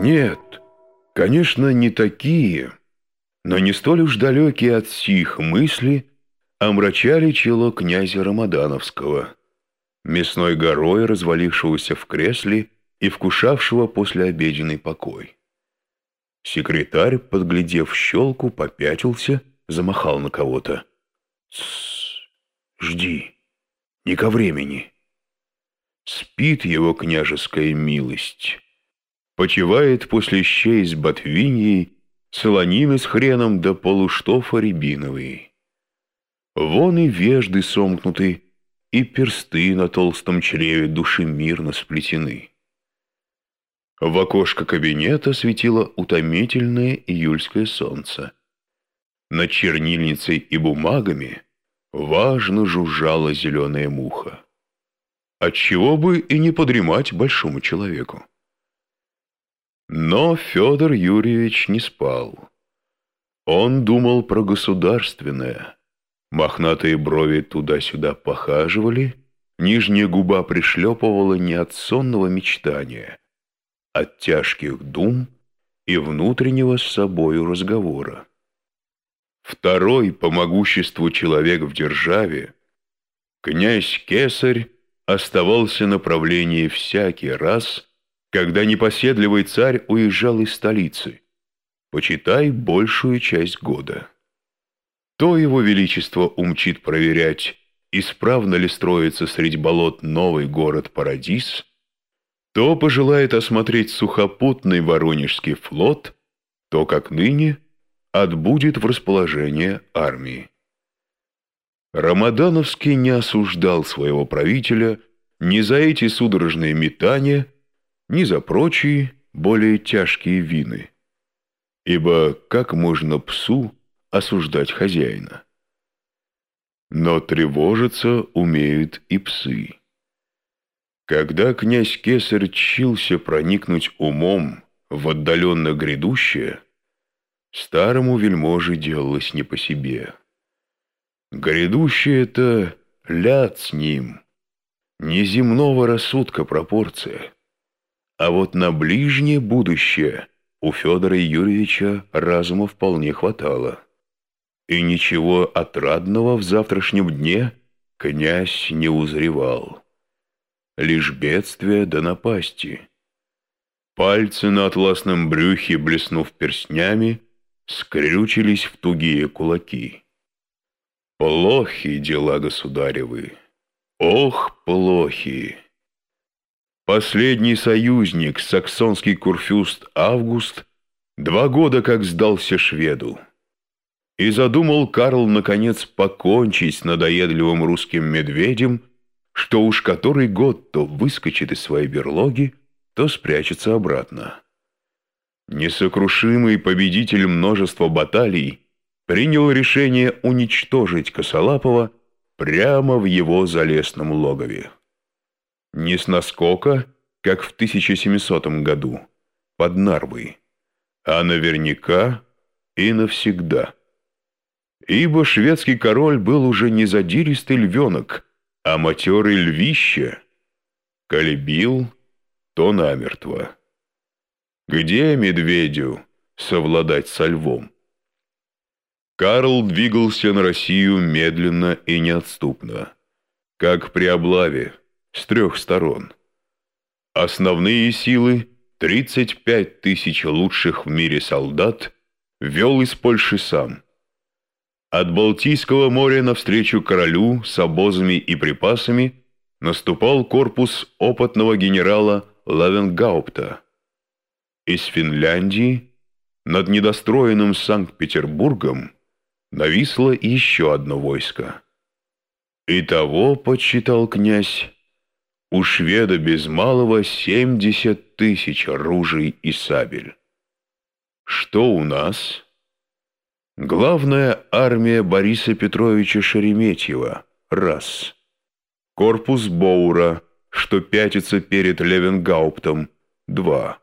Нет, конечно, не такие, но не столь уж далекие от сих мысли омрачали чело князя Рамадановского, мясной горой развалившегося в кресле и вкушавшего послеобеденный покой. Секретарь, подглядев щелку, попятился, замахал на кого-то. «Тссс, жди, не ко времени». Спит его княжеская милость. Почивает после щей с ботвиньей, солонины с хреном да полуштофа рябиновый. Вон и вежды сомкнуты, и персты на толстом чреве души мирно сплетены. В окошко кабинета светило утомительное июльское солнце. Над чернильницей и бумагами важно жужжала зеленая муха. Отчего бы и не подремать большому человеку. Но Федор Юрьевич не спал. Он думал про государственное. Мохнатые брови туда-сюда похаживали, нижняя губа пришлепывала не от сонного мечтания, от тяжких дум и внутреннего с собою разговора. Второй по могуществу человек в державе, князь Кесарь, оставался на правлении всякий раз, когда непоседливый царь уезжал из столицы, почитай большую часть года. То его величество умчит проверять, исправно ли строится среди болот новый город Парадис, то пожелает осмотреть сухопутный Воронежский флот, то, как ныне, отбудет в расположение армии. Рамадановский не осуждал своего правителя ни за эти судорожные метания, ни за прочие, более тяжкие вины. Ибо как можно псу осуждать хозяина? Но тревожиться умеют и псы. Когда князь Кесарь чился проникнуть умом в отдаленно грядущее, старому вельможе делалось не по себе. Грядущее это ляд с ним, неземного рассудка пропорция. А вот на ближнее будущее у Федора Юрьевича разума вполне хватало. И ничего отрадного в завтрашнем дне князь не узревал. Лишь бедствие да напасти. Пальцы на атласном брюхе, блеснув перстнями, скрючились в тугие кулаки. Плохи дела государевы, ох, плохи. Последний союзник, саксонский курфюст Август, два года как сдался шведу. И задумал Карл, наконец, покончить с надоедливым русским медведем, что уж который год то выскочит из своей берлоги, то спрячется обратно. Несокрушимый победитель множества баталий — принял решение уничтожить Косолапова прямо в его залесном логове. Не с наскока, как в 1700 году, под Нарвой, а наверняка и навсегда. Ибо шведский король был уже не задиристый львенок, а матерый львище. Колебил, то намертво. Где медведю совладать со львом? Карл двигался на Россию медленно и неотступно, как при облаве, с трех сторон. Основные силы, 35 тысяч лучших в мире солдат, вел из Польши сам. От Балтийского моря навстречу королю с обозами и припасами наступал корпус опытного генерала Лавенгаупта. Из Финляндии над недостроенным Санкт-Петербургом нависло еще одно войско. И того, подсчитал князь, у шведа без малого семьдесят тысяч ружей и сабель. Что у нас? Главная армия Бориса Петровича Шереметьева – раз. Корпус Боура, что пятится перед Левенгауптом – два.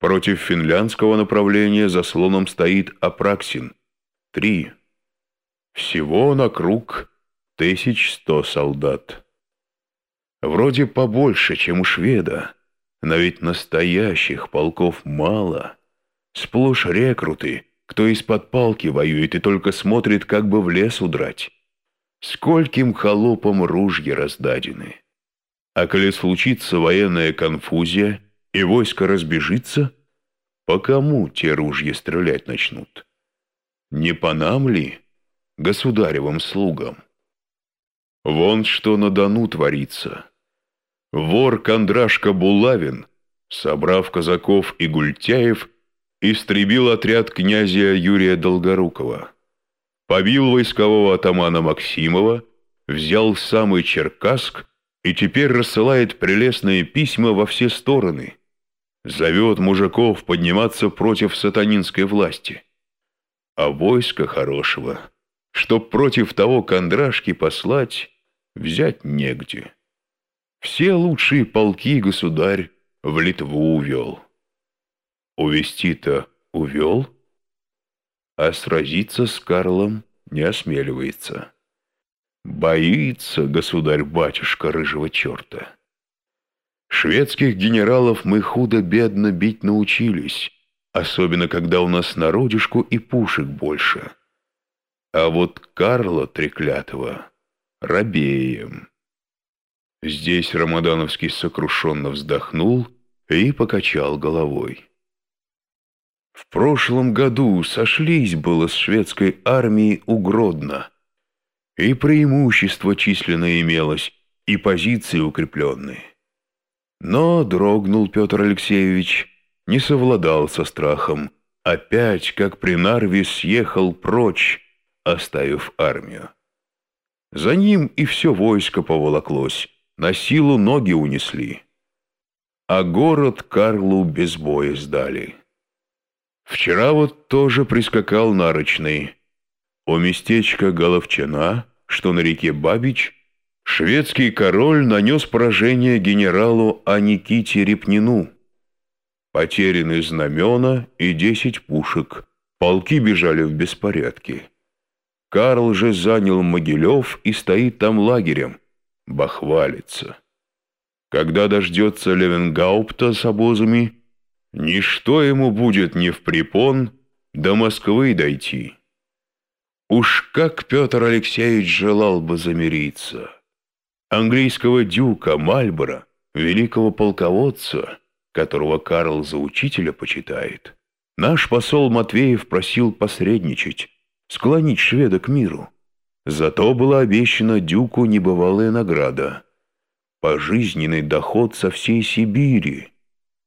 Против финляндского направления заслоном стоит Апраксин – Три. Всего на круг тысяч сто солдат. Вроде побольше, чем у шведа, Но ведь настоящих полков мало. Сплошь рекруты, кто из-под палки воюет и только смотрит, как бы в лес удрать. Скольким холопам ружья раздадены. А коли случится военная конфузия, и войско разбежится, по кому те ружья стрелять начнут? Не по нам ли, государевым слугам? Вон что на Дону творится. Вор Кондрашка Булавин, собрав казаков и гультяев, истребил отряд князя Юрия Долгорукова, побил войскового атамана Максимова, взял самый Черкасск и теперь рассылает прелестные письма во все стороны, зовет мужиков подниматься против сатанинской власти. А войска хорошего, чтоб против того Кондрашки послать, взять негде. Все лучшие полки государь в Литву увел. Увести-то увел, а сразиться с Карлом не осмеливается. Боится государь-батюшка рыжего черта. Шведских генералов мы худо-бедно бить научились, особенно когда у нас народишку и пушек больше. А вот Карла Треклятого робеем. Здесь Рамадановский сокрушенно вздохнул и покачал головой. В прошлом году сошлись было с шведской армией угродно. И преимущество численное имелось, и позиции укрепленные. Но дрогнул Петр Алексеевич, не совладал со страхом, опять, как при Нарве, съехал прочь, оставив армию. За ним и все войско поволоклось, на силу ноги унесли. А город Карлу без боя сдали. Вчера вот тоже прискакал нарочный. У местечка Головчина, что на реке Бабич, шведский король нанес поражение генералу Аниките Репнину. Потеряны знамена и десять пушек, полки бежали в беспорядке. Карл же занял Могилев и стоит там лагерем, бахвалится. Когда дождется Левенгаупта с обозами, ничто ему будет не в препон до Москвы дойти. Уж как Петр Алексеевич желал бы замириться. Английского дюка Мальбора, великого полководца, которого Карл за учителя почитает, наш посол Матвеев просил посредничать, склонить шведа к миру. Зато была обещана Дюку небывалая награда – пожизненный доход со всей Сибири,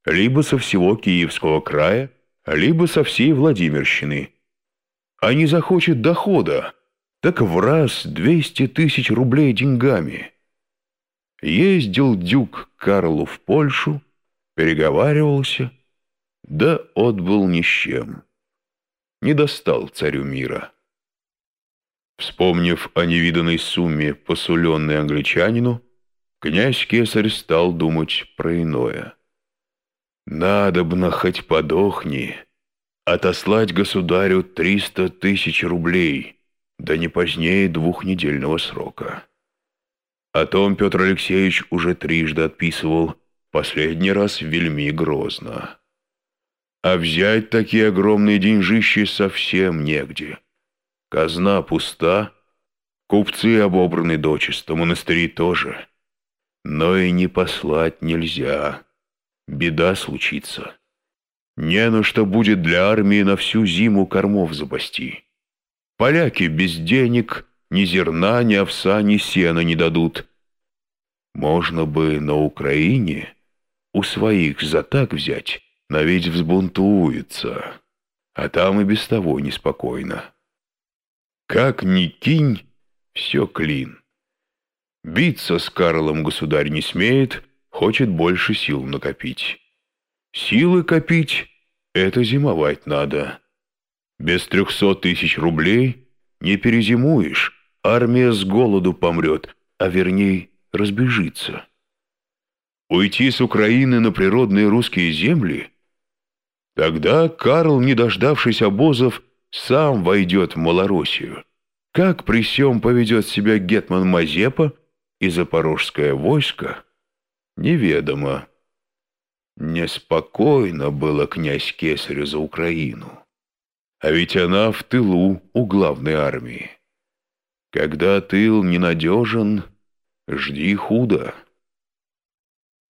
либо со всего Киевского края, либо со всей Владимирщины. А не захочет дохода, так в раз двести тысяч рублей деньгами. Ездил Дюк Карлу в Польшу, переговаривался, да отбыл ни с чем. Не достал царю мира. Вспомнив о невиданной сумме, посуленной англичанину, князь Кесарь стал думать про иное. «Надобно хоть подохни, отослать государю триста тысяч рублей, да не позднее двухнедельного срока». О том Петр Алексеевич уже трижды отписывал, последний раз вельми грозно. А взять такие огромные деньжищи совсем негде. Казна пуста, купцы обобраны дочисто, монастыри тоже. Но и не послать нельзя. Беда случится. Не на что будет для армии на всю зиму кормов запасти. Поляки без денег ни зерна, ни овса, ни сена не дадут. Можно бы на Украине у своих за так взять, но ведь взбунтуется, а там и без того неспокойно. Как ни кинь, все клин. Биться с Карлом государь не смеет, хочет больше сил накопить. Силы копить — это зимовать надо. Без трехсот тысяч рублей не перезимуешь, армия с голоду помрет, а вернее разбежится. Уйти с Украины на природные русские земли? Тогда Карл, не дождавшись обозов, сам войдет в Малороссию. Как при сём поведет себя Гетман Мазепа и запорожское войско, неведомо. Неспокойно было князь Кесарю за Украину. А ведь она в тылу у главной армии. Когда тыл ненадежен, жди худо.